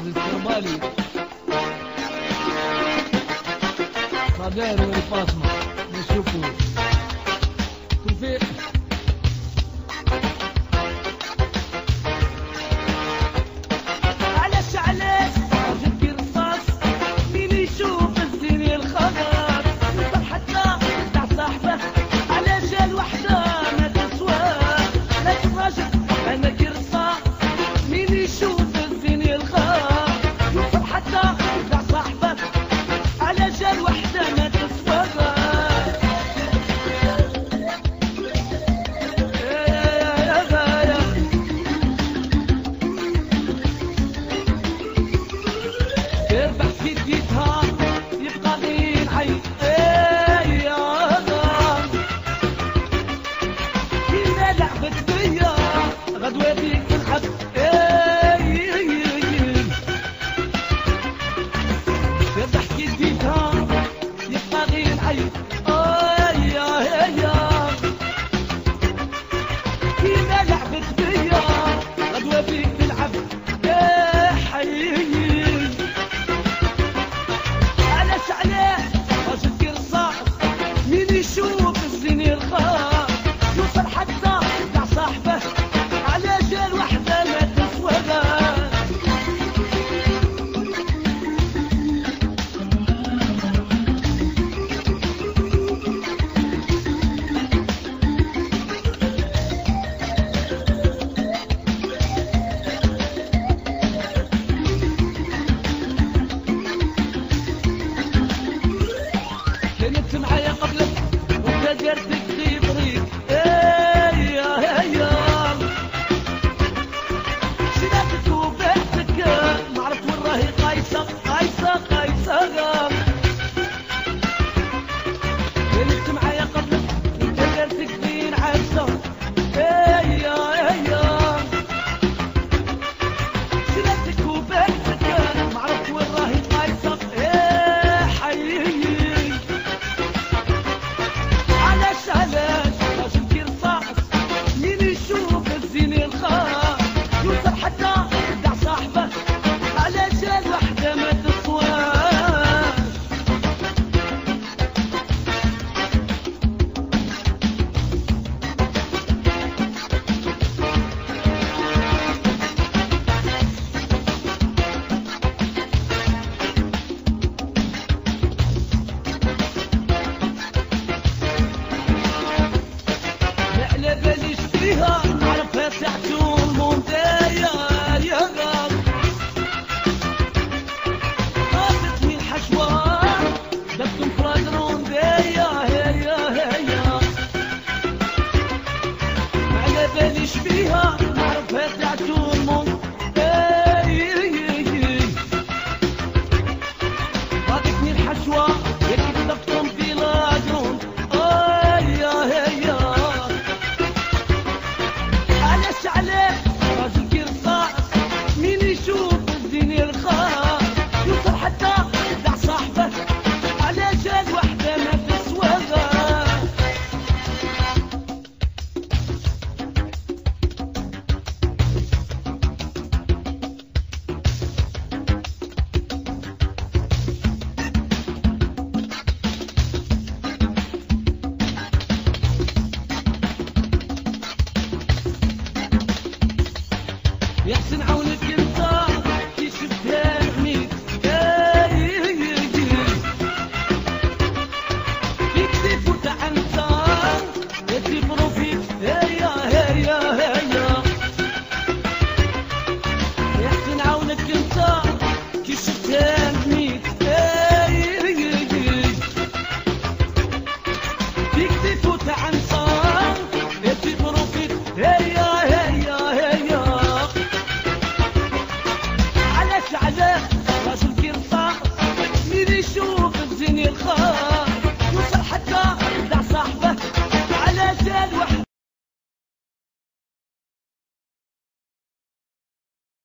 faz o seu marido. Ele passa no seu corpo. Tu vê. Look at this. 你好。يحسن عونك انت كي شفتها رميت إيه، إيه، إيه. فيك تفوت انت يدي بروفيك هيا هيا هيا يحسن عونك انت كي شفتها